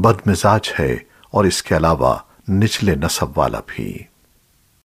बदमिजाज है और इसके अलावा निचले नसब वाला भी।